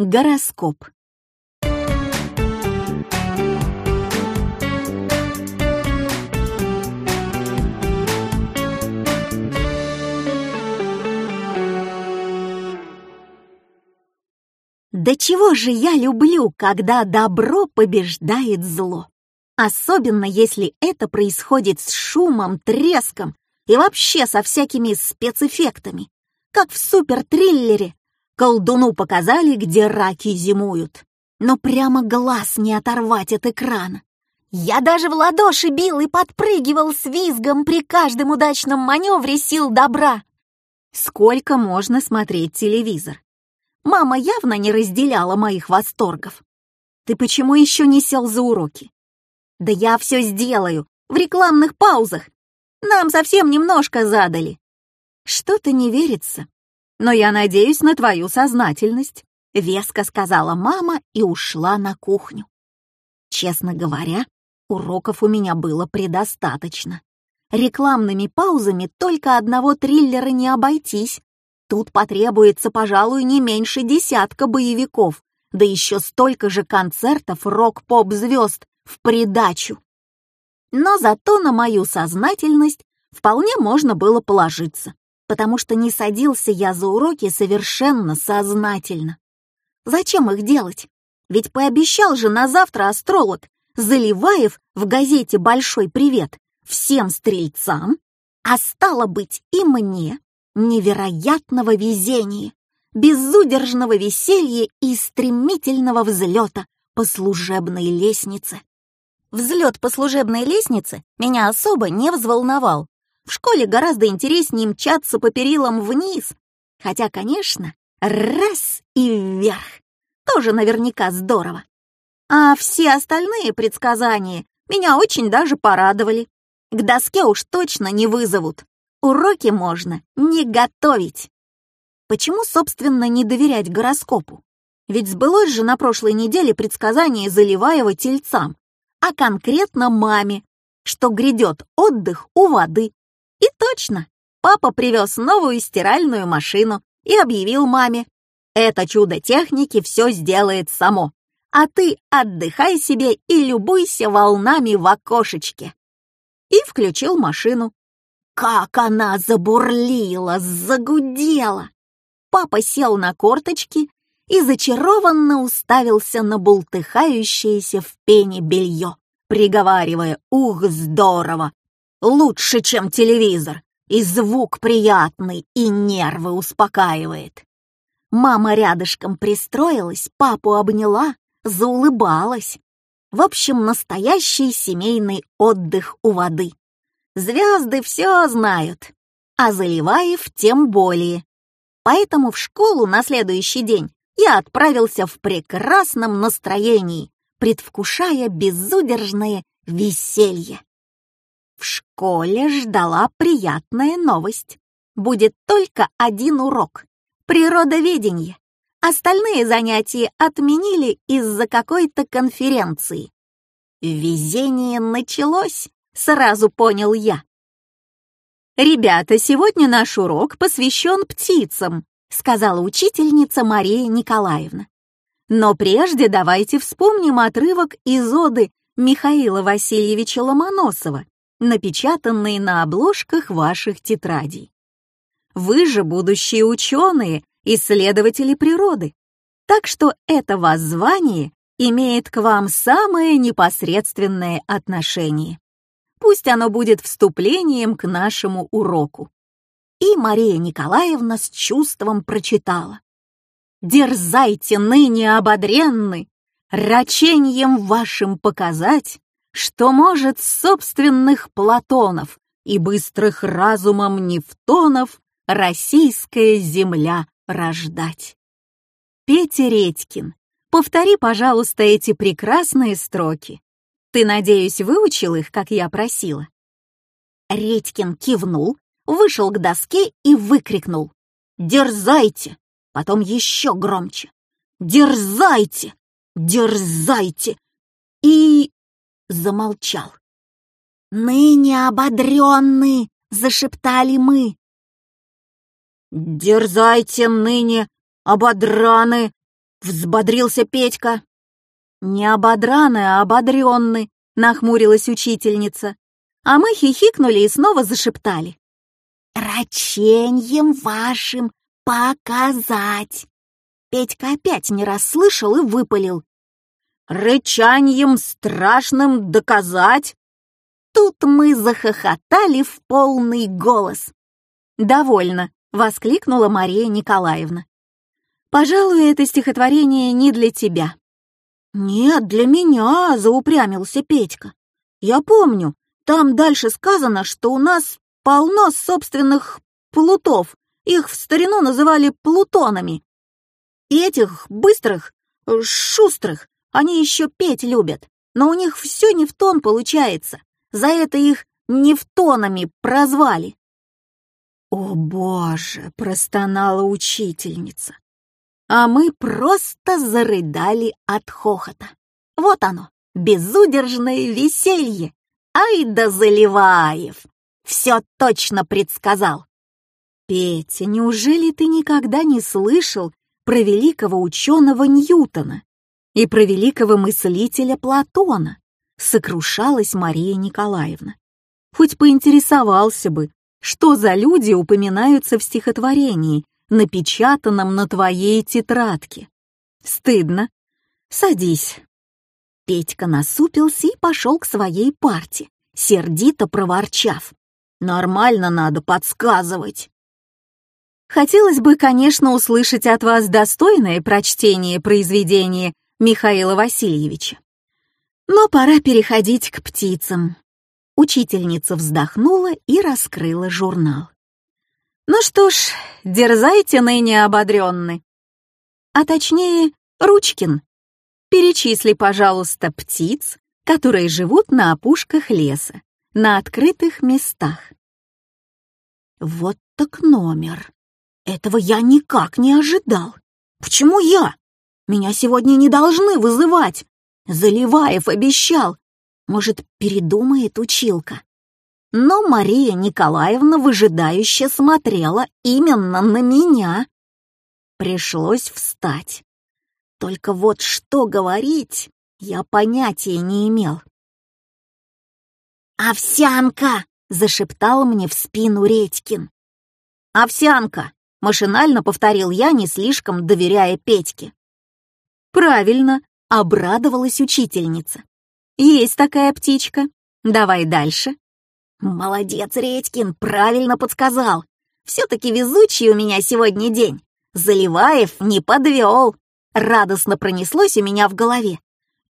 Гороскоп. Да чего же я люблю, когда добро побеждает зло. Особенно если это происходит с шумом, треском и вообще со всякими спецэффектами, как в супертриллере. Колдуну показали, где раки зимуют. Но прямо глаз не оторвать от экрана. Я даже в ладоши бил и подпрыгивал с визгом при каждом удачном маневре сил добра. Сколько можно смотреть телевизор? Мама явно не разделяла моих восторгов. Ты почему еще не сел за уроки? Да я все сделаю, в рекламных паузах. Нам совсем немножко задали. Что-то не верится. Но я надеюсь на твою сознательность, веско сказала мама и ушла на кухню. Честно говоря, уроков у меня было предостаточно. Рекламными паузами только одного триллера не обойтись. Тут потребуется, пожалуй, не меньше десятка боевиков, да еще столько же концертов рок-поп-звезд в придачу. Но зато на мою сознательность вполне можно было положиться, потому что не садился я за уроки совершенно сознательно. Зачем их делать? Ведь пообещал же на завтра астролог Заливаев в газете «Большой привет» всем стрельцам, а стало быть и мне невероятного везения, безудержного веселья и стремительного взлета по служебной лестнице. Взлет по служебной лестнице меня особо не взволновал. В школе гораздо интереснее мчаться по перилам вниз. Хотя, конечно, раз и вверх. Тоже наверняка здорово. А все остальные предсказания меня очень даже порадовали. К доске уж точно не вызовут. Уроки можно не готовить. Почему, собственно, не доверять гороскопу? Ведь сбылось же на прошлой неделе предсказание Заливаева тельцам, а конкретно маме, что грядет отдых у воды. И точно, папа привез новую стиральную машину и объявил маме, это чудо техники все сделает само, а ты отдыхай себе и любуйся волнами в окошечке. И включил машину. Как она забурлила, загудела! Папа сел на корточки и зачарованно уставился на бултыхающееся в пене белье, приговаривая «Ух, здорово! Лучше, чем телевизор, и звук приятный, и нервы успокаивает». Мама рядышком пристроилась, папу обняла, заулыбалась. В общем, настоящий семейный отдых у воды. Звезды все знают, а Заливаев тем более. Поэтому в школу на следующий день я отправился в прекрасном настроении, предвкушая безудержное веселье. В школе ждала приятная новость. Будет только один урок — природоведение. Остальные занятия отменили из-за какой-то конференции. Везение началось, сразу понял я. «Ребята, сегодня наш урок посвящен птицам», сказала учительница Мария Николаевна. Но прежде давайте вспомним отрывок из оды Михаила Васильевича Ломоносова, напечатанный на обложках ваших тетрадей. Вы же будущие ученые, исследователи природы, так что это воззвание имеет к вам самое непосредственное отношение. Пусть оно будет вступлением к нашему уроку. И Мария Николаевна с чувством прочитала. «Дерзайте ныне ободренны, раченьем вашим показать, что может собственных Платонов и быстрых разумом Нефтонов российская земля рождать». Петя Редькин, повтори, пожалуйста, эти прекрасные строки. Ты, надеюсь, выучил их, как я просила?» Редькин кивнул, вышел к доске и выкрикнул. «Дерзайте!» Потом еще громче. «Дерзайте! Дерзайте!» И замолчал. «Ныне ободренны!» — зашептали мы. «Дерзайте ныне, ободраны!» Взбодрился Петька. Не ободраны, а ободренны, нахмурилась учительница. А мы хихикнули и снова зашептали. «Раченьем вашим показать!» Петька опять не расслышал и выпалил. «Рычанием страшным доказать!» Тут мы захохотали в полный голос. «Довольно!» — воскликнула Мария Николаевна. «Пожалуй, это стихотворение не для тебя». «Нет, для меня!» — заупрямился Петька. «Я помню, там дальше сказано, что у нас полно собственных плутов. Их в старину называли плутонами. И этих быстрых, шустрых, они еще петь любят, но у них все не в тон получается. За это их нефтонами прозвали. «О, Боже!» — простонала учительница. А мы просто зарыдали от хохота. Вот оно, безудержное веселье. Ай да Заливаев! Все точно предсказал. Петя, неужели ты никогда не слышал про великого ученого Ньютона и про великого мыслителя Платона? Сокрушалась Мария Николаевна. Хоть поинтересовался бы, что за люди упоминаются в стихотворении, напечатанном на твоей тетрадке. Стыдно. Садись. Петька насупился и пошел к своей парте, сердито проворчав. «Нормально надо подсказывать». Хотелось бы, конечно, услышать от вас достойное прочтение произведения Михаила Васильевича. Но пора переходить к птицам. Учительница вздохнула и раскрыла журнал. Ну что ж, дерзайте ныне ободренны. А точнее, Ручкин, Перечисли, пожалуйста, птиц, которые живут на опушках леса, на открытых местах. Вот так номер. Этого я никак не ожидал. Почему я? Меня сегодня не должны вызывать. Заливаев обещал. Может, передумает училка. Но Мария Николаевна выжидающе смотрела именно на меня. Пришлось встать. Только вот что говорить, я понятия не имел. «Овсянка!» — зашептал мне в спину Редькин. «Овсянка!» — машинально повторил я, не слишком доверяя Петьке. «Правильно!» — обрадовалась учительница. «Есть такая птичка. Давай дальше». «Молодец, Редькин, правильно подсказал. Все-таки везучий у меня сегодня день. Заливаев не подвел» радостно пронеслось у меня в голове,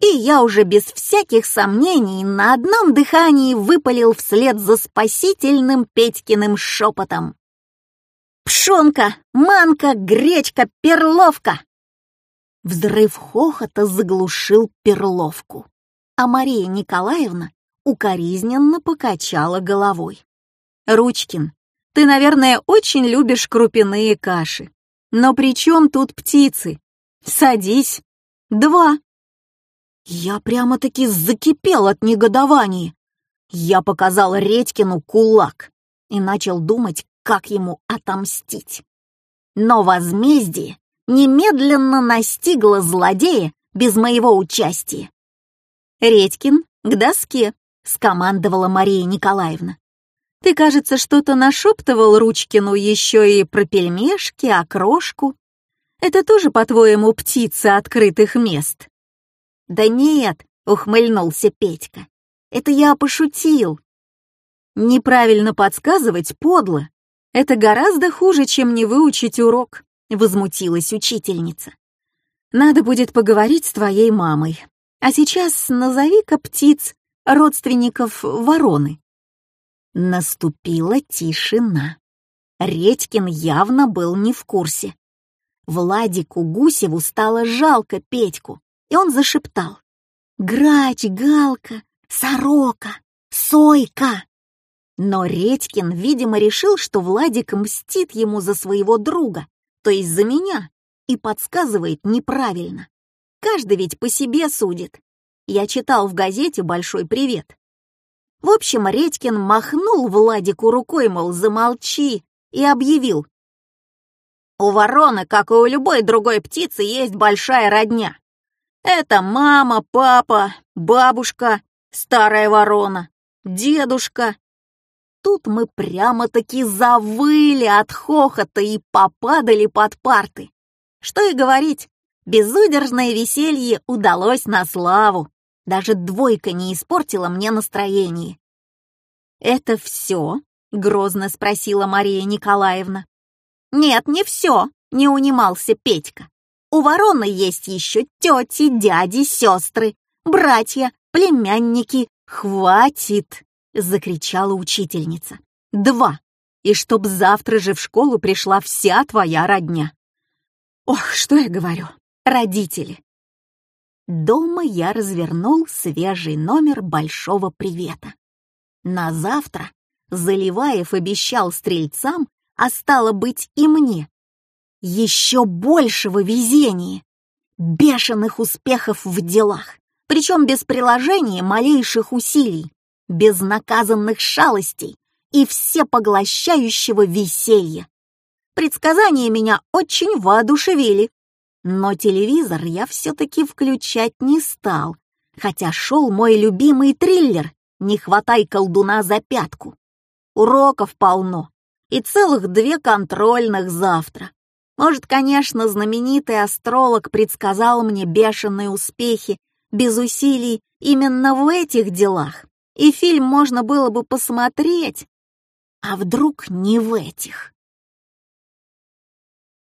и я уже без всяких сомнений на одном дыхании выпалил вслед за спасительным Петькиным шепотом. «Пшонка, манка, гречка, перловка!» Взрыв хохота заглушил перловку, а Мария Николаевна укоризненно покачала головой. «Ручкин, ты, наверное, очень любишь крупяные каши. Но при чем тут птицы? Садись. Два. Я прямо-таки закипел от негодования. Я показал Редькину кулак и начал думать, как ему отомстить. Но возмездие немедленно настигло злодея без моего участия. «Редькин, к доске», — скомандовала Мария Николаевна. «Ты, кажется, что-то нашептывал Ручкину еще и про пельмешки, окрошку. Это тоже, по-твоему, птицы открытых мест?» «Да нет», — ухмыльнулся Петька. «Это я пошутил». «Неправильно подсказывать подло. Это гораздо хуже, чем не выучить урок», — возмутилась учительница. «Надо будет поговорить с твоей мамой. А сейчас назови-ка птиц, родственников вороны». Наступила тишина. Редькин явно был не в курсе. Владику Гусеву стало жалко Петьку, и он зашептал. «Грач, галка, сорока, сойка!» Но Редькин, видимо, решил, что Владик мстит ему за своего друга, то есть за меня, и подсказывает неправильно. Каждый ведь по себе судит. Я читал в газете «Большой привет». В общем, Редькин махнул Владику рукой, мол, замолчи, и объявил. У вороны, как и у любой другой птицы, есть большая родня. Это мама, папа, бабушка, старая ворона, дедушка. Тут мы прямо-таки завыли от хохота и попадали под парты. Что и говорить, безудержное веселье удалось на славу. Даже двойка не испортила мне настроение. «Это все?» — грозно спросила Мария Николаевна. «Нет, не все», — не унимался Петька. «У вороны есть еще тети, дяди, сестры, братья, племянники. Хватит!» — закричала учительница. «Два! И чтоб завтра же в школу пришла вся твоя родня!» «Ох, что я говорю! Родители!» Дома я развернул свежий номер большого привета. На завтра Заливаев обещал стрельцам, а стало быть и мне, еще большего везения, бешеных успехов в делах, причем без приложения малейших усилий, без наказанных шалостей и всепоглощающего веселья. Предсказания меня очень воодушевили, но телевизор я все-таки включать не стал, хотя шел мой любимый триллер «Не хватай колдуна за пятку». Уроков полно, и целых две контрольных завтра. Может, конечно, знаменитый астролог предсказал мне бешеные успехи без усилий именно в этих делах, и фильм можно было бы посмотреть, а вдруг не в этих.